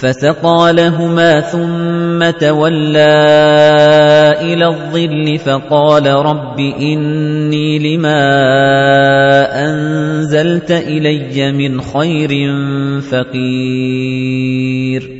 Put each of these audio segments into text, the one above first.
فَسَقَىٰ لَهُمَا ثُمَّ تَوَلَّىٰ إِلَى الظِّلِّ فَقَالَ رَبِّ إِنِّي لِمَا أَنزَلْتَ إِلَيَّ مِنْ خَيْرٍ فَقِيرٌ.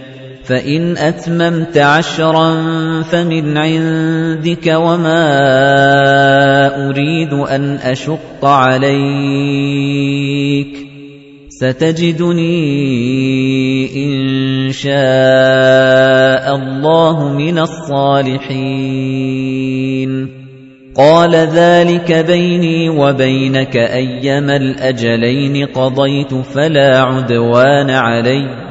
فَإِنْ أَتْمَمْتَ عَشْرًا فَمِنْ عِندِكَ وَمَا أُرِيدُ أَنْ أَشُقَّ عَلَيْكَ سَتَجِدُنِي إِن شَاءَ اللَّهُ مِنَ الصَّالِحِينَ قَالَ ذَلِكَ بَيْنِي وَبَيْنَكَ أَيَّمَا الْأَجَلَيْنِ قَضَيْتُ فَلَا عُدْوَانَ عَلَيَّ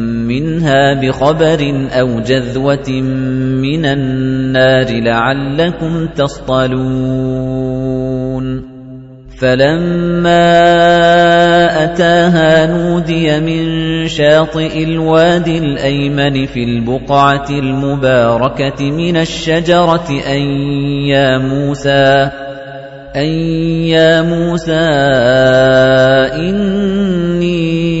مِّنْهَا بِخَبَرٍ أَوْ جَذْوَةٍ مِّنَ النَّارِ لَعَلَّكُمْ تَصْطَلُونَ. فَلَمَّا أَتَاهَا نُودِيَ مِن شَاطِئِ الْوَادِ الْأَيْمَنِ فِي الْبُقْعَةِ الْمُبَارَكَةِ مِنَ الشَّجَرَةِ أَن يَا مُوسَىٰ أَن يَا مُوسَىٰ إِنِّي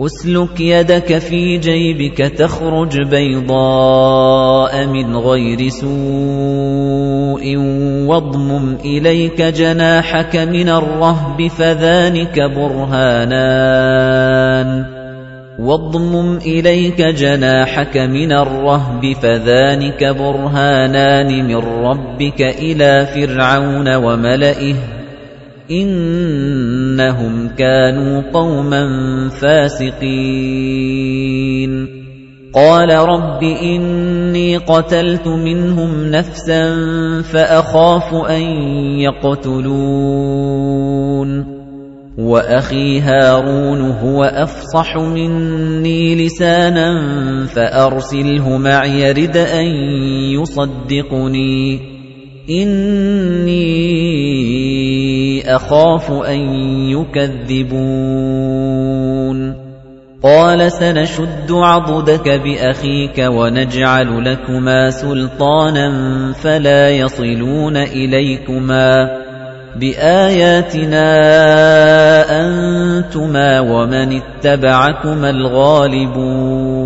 أسلك يدك في جيبك تخرج بيضاء من غير سوء واضمم إليك جناحك من الرهب فذلك برهانان. واضمم إليك جناحك من الرهب فذلك برهانان من ربك إلى فرعون وملئه. إنهم كانوا قوما فاسقين. قال رب إني قتلت منهم نفسا فأخاف أن يقتلون. وأخي هارون هو أفصح مني لسانا فأرسله معي رد أن يصدقني. إني أخاف أن يكذبون قال سنشد عضدك بأخيك ونجعل لكما سلطانا فلا يصلون إليكما بآياتنا أنتما ومن اتبعكما الغالبون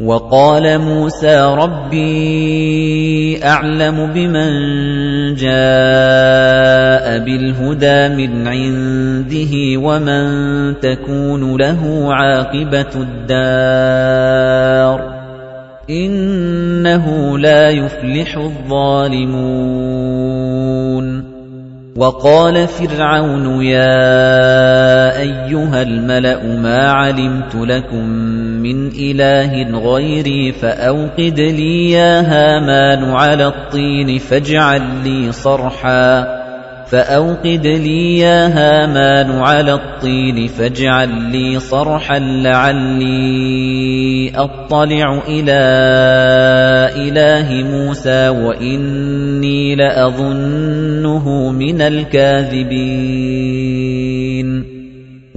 وقال موسى ربي أعلم بمن جاء بالهدى من عنده ومن تكون له عاقبة الدار إنه لا يفلح الظالمون. وقال فرعون يا أيها الملأ ما علمت لكم من إله غيري فأوقد لي يا هامان على الطين فاجعل لي صرحا. فأوقد لي يا هامان على الطين فاجعل لي صرحا لعلي أطلع إلى إله موسى وإني لأظنه من الكاذبين.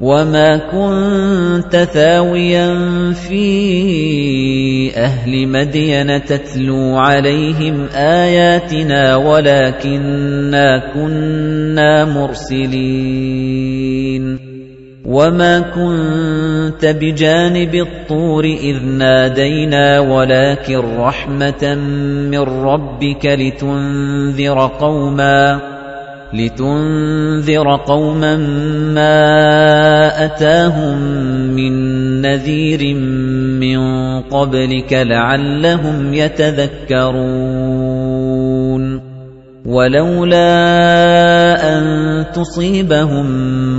وَمَا كُنتَ ثَاوِيًا فِي أَهْلِ مَدْيَنَ تَتْلُو عَلَيْهِمْ آيَاتِنَا وَلَكِنَّا كُنَّا مُرْسِلِينَ وَمَا كُنتَ بِجَانِبِ الطُّورِ إِذْ نَادَيْنَا وَلَكِن رَّحْمَةً مِّن رَّبِّكَ لِتُنذِرَ قَوْمًا لِتُنذِرَ قَوْمًا مَّا أَتَاهُم مِّن نَّذِيرٍ مِّن قَبْلِكَ لَعَلَّهُمْ يَتَذَكَّرُونَ وَلَوْلَا أَن تُصِيبَهُم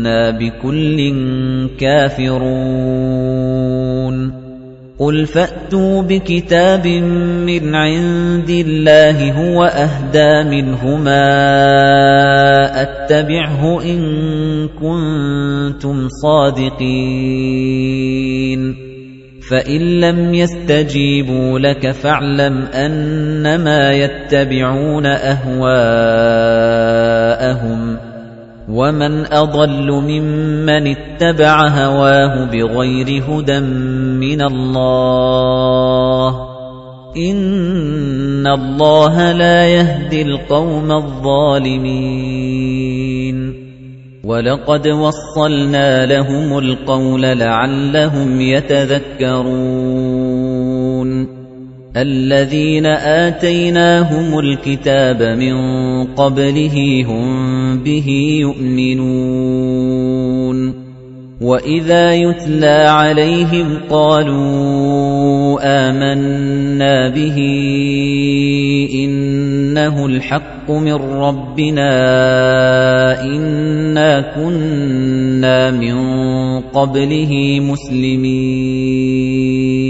إِنَّا بِكُلٍّ كَافِرُونَ. قُلْ فَأْتُوا بِكِتَابٍ مِّنْ عِندِ اللَّهِ هُوَ أَهْدَىٰ مِنْهُمَا أَتَّبِعْهُ إِن كُنتُمْ صَادِقِينَ. فَإِن لَّمْ يَسْتَجِيبُوا لَكَ فَاعْلَمْ أَنَّمَا يَتَّبِعُونَ أَهْوَاءَهُمْ ۚ. وَمَنْ أَضَلُّ مِمَّنِ اتَّبَعَ هَوَاهُ بِغَيْرِ هُدًى مِّنَ اللَّهِ ۚ إِنَّ اللَّهَ لَا يَهْدِي الْقَوْمَ الظَّالِمِينَ وَلَقَدْ وَصَّلْنَا لَهُمُ الْقَوْلَ لَعَلَّهُمْ يَتَذَكَّرُونَ الَّذِينَ آتَيْنَاهُمُ الْكِتَابَ مِن قَبْلِهِ هُم بِهِ يُؤْمِنُونَ. وَإِذَا يُتْلَى عَلَيْهِمْ قَالُوا آمَنَّا بِهِ إِنَّهُ الْحَقُّ مِن رَّبِّنَا إِنَّا كُنَّا مِن قَبْلِهِ مُسْلِمِينَ.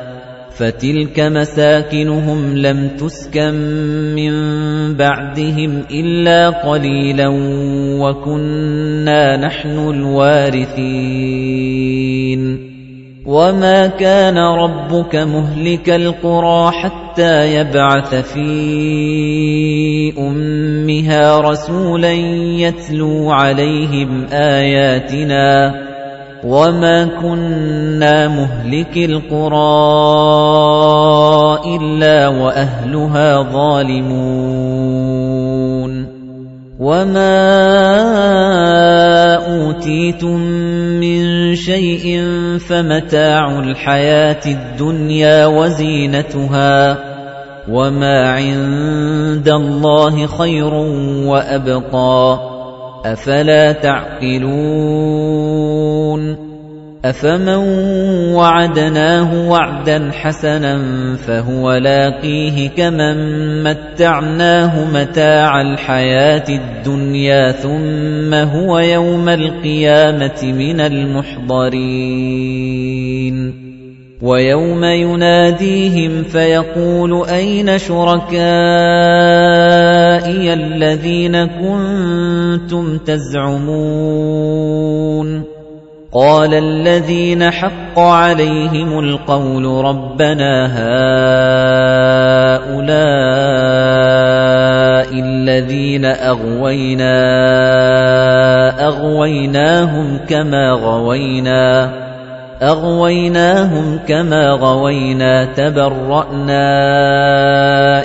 فَتِلْكَ مَسَاكِنُهُمْ لَمْ تُسْكَن مِّن بَعْدِهِمْ إِلَّا قَلِيلًا وَكُنَّا نَحْنُ الْوَارِثِينَ. وَمَا كَانَ رَبُّكَ مُهْلِكَ الْقُرَىٰ حَتَّىٰ يَبْعَثَ فِي أُمِّهَا رَسُولًا يَتْلُو عَلَيْهِمْ آيَاتِنَا. وَمَا كُنَّا مُهْلِكِي الْقُرَىٰ إِلَّا وَأَهْلُهَا ظَالِمُونَ وَمَا أُوتِيتُم مِّن شَيْءٍ فَمَتَاعُ الْحَيَاةِ الدُّنْيَا وَزِينَتُهَا ۚ وَمَا عِندَ اللَّهِ خَيْرٌ وَأَبْقَىٰ ۚ أَفَلَا تَعْقِلُونَ أَفَمَن وَعَدْنَاهُ وَعْدًا حَسَنًا فَهُوَ لَاقِيهِ كَمَن مَّتَّعْنَاهُ مَتَاعَ الْحَيَاةِ الدُّنْيَا ثُمَّ هُوَ يَوْمَ الْقِيَامَةِ مِنَ الْمُحْضَرِينَ وَيَوْمَ يُنَادِيهِمْ فَيَقُولُ أَيْنَ شُرَكَائِيَ الَّذِينَ كُنتُمْ تَزْعُمُونَ قَالَ الَّذِينَ حَقَّ عَلَيْهِمُ الْقَوْلُ رَبَّنَا هَؤُلَاءِ الَّذِينَ أَغْوَيْنَا أَغْوَيْنَاهُمْ كَمَا غَوَيْنَا أَغْوَيْنَاهُمْ كَمَا غَوَيْنَا تَبَرَّأْنَا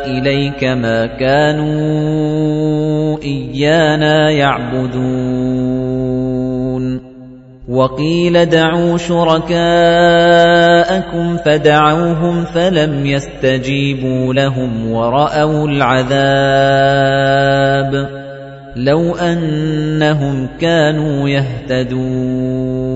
إِلَيْكَ مَا كَانُوا إِيَّانَا يَعْبُدُونَ. وَقِيلَ دَعُوا شُرَكَاءَكُمْ فَدَعَوْهُمْ فَلَمْ يَسْتَجِيبُوا لَهُمْ وَرَأَوُا الْعَذَابَ. لَوْ أَنَّهُمْ كَانُوا يَهْتَدُونَ.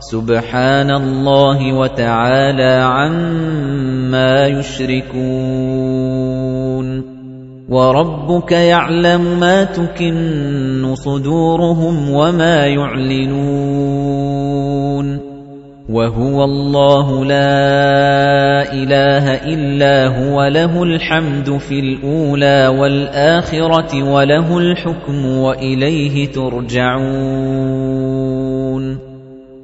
سُبْحَانَ اللَّهِ وَتَعَالَى عَمَّا يُشْرِكُونَ وَرَبُّكَ يَعْلَمُ مَا تُكِنُّ صُدُورُهُمْ وَمَا يُعْلِنُونَ وَهُوَ اللَّهُ لَا إِلَٰهَ إِلَّا هُوَ لَهُ الْحَمْدُ فِي الْأُولَىٰ وَالْآخِرَةِ وَلَهُ الْحُكْمُ وَإِلَيْهِ تُرْجَعُونَ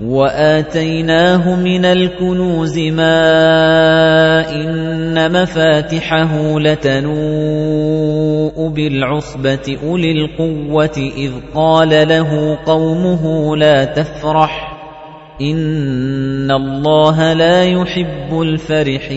وَآتَيْنَاهُ مِنَ الْكُنُوزِ مَا إِنَّ مَفَاتِحَهُ لَتَنُوءُ بِالْعُصْبَةِ أُولِي الْقُوَّةِ إِذْ قَالَ لَهُ قَوْمُهُ لَا تَفْرَحْ إِنَّ اللَّهَ لَا يُحِبُّ الْفَرِحِينَ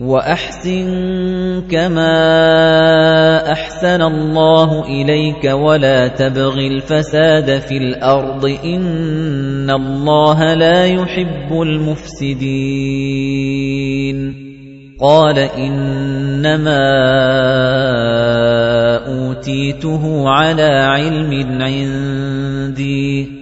وَأَحْسِن كَمَا أَحْسَنَ اللَّهُ إِلَيْكَ وَلَا تَبْغِ الْفَسَادَ فِي الْأَرْضِ ۖ إِنَّ اللَّهَ لَا يُحِبُّ الْمُفْسِدِينَ. قَالَ إِنَّمَا أُوتِيتُهُ عَلَىٰ عِلْمٍ عِندِي.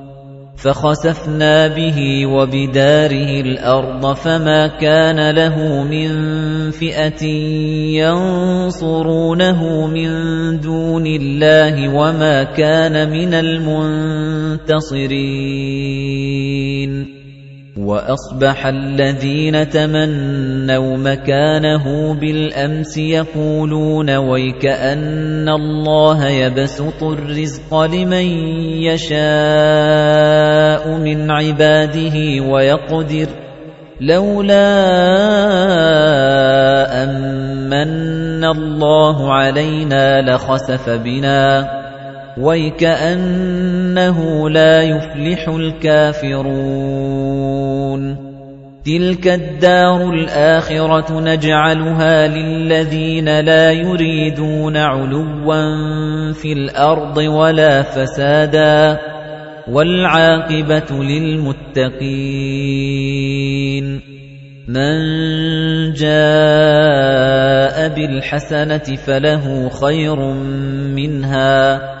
فَخَسَفْنَا بِهِ وَبِدَارِهِ الْأَرْضَ فَمَا كَانَ لَهُ مِن فِئَةٍ يَنصُرُونَهُ مِن دُونِ اللَّهِ وَمَا كَانَ مِنَ الْمُنتَصِرِينَ. وَأَصْبَحَ الَّذِينَ تَمَنَّوْا مَكَانَهُ بِالْأَمْسِ يَقُولُونَ وَيْكَأَنَّ اللَّهَ يَبْسُطُ الرِّزْقَ لِمَن يَشَاءُ مِنْ عِبَادِهِ وَيَقْدِرُ لَوْلَا أَن مَّنَّ اللَّهُ عَلَيْنَا لَخَسَفَ بِنَا وَيْكَأَنَّهُ لَا يُفْلِحُ الْكَافِرُونَ تِلْكَ الدَّارُ الْآخِرَةُ نَجْعَلُهَا لِلَّذِينَ لَا يُرِيدُونَ عُلُوًّا فِي الْأَرْضِ وَلَا فَسَادًا وَالْعَاقِبَةُ لِلْمُتَّقِينَ مَن جَاءَ بِالْحَسَنَةِ فَلَهُ خَيْرٌ مِنْهَا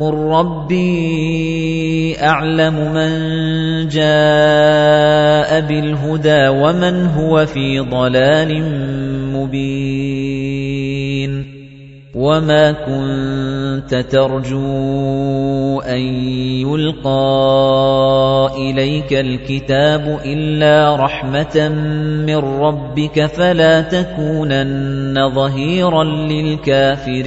قُل رَّبِّي أَعْلَمُ مَن جَاءَ بِالْهُدَىٰ وَمَنْ هُوَ فِي ضَلَالٍ مُّبِينٍ وَمَا كُنتَ تَرْجُو أَن يُلْقَىٰ إِلَيْكَ الْكِتَابُ إِلَّا رَحْمَةً مِّن رَّبِّكَ فَلَا تَكُونَنَّ ظَهِيرًا لِّلْكَافِرِينَ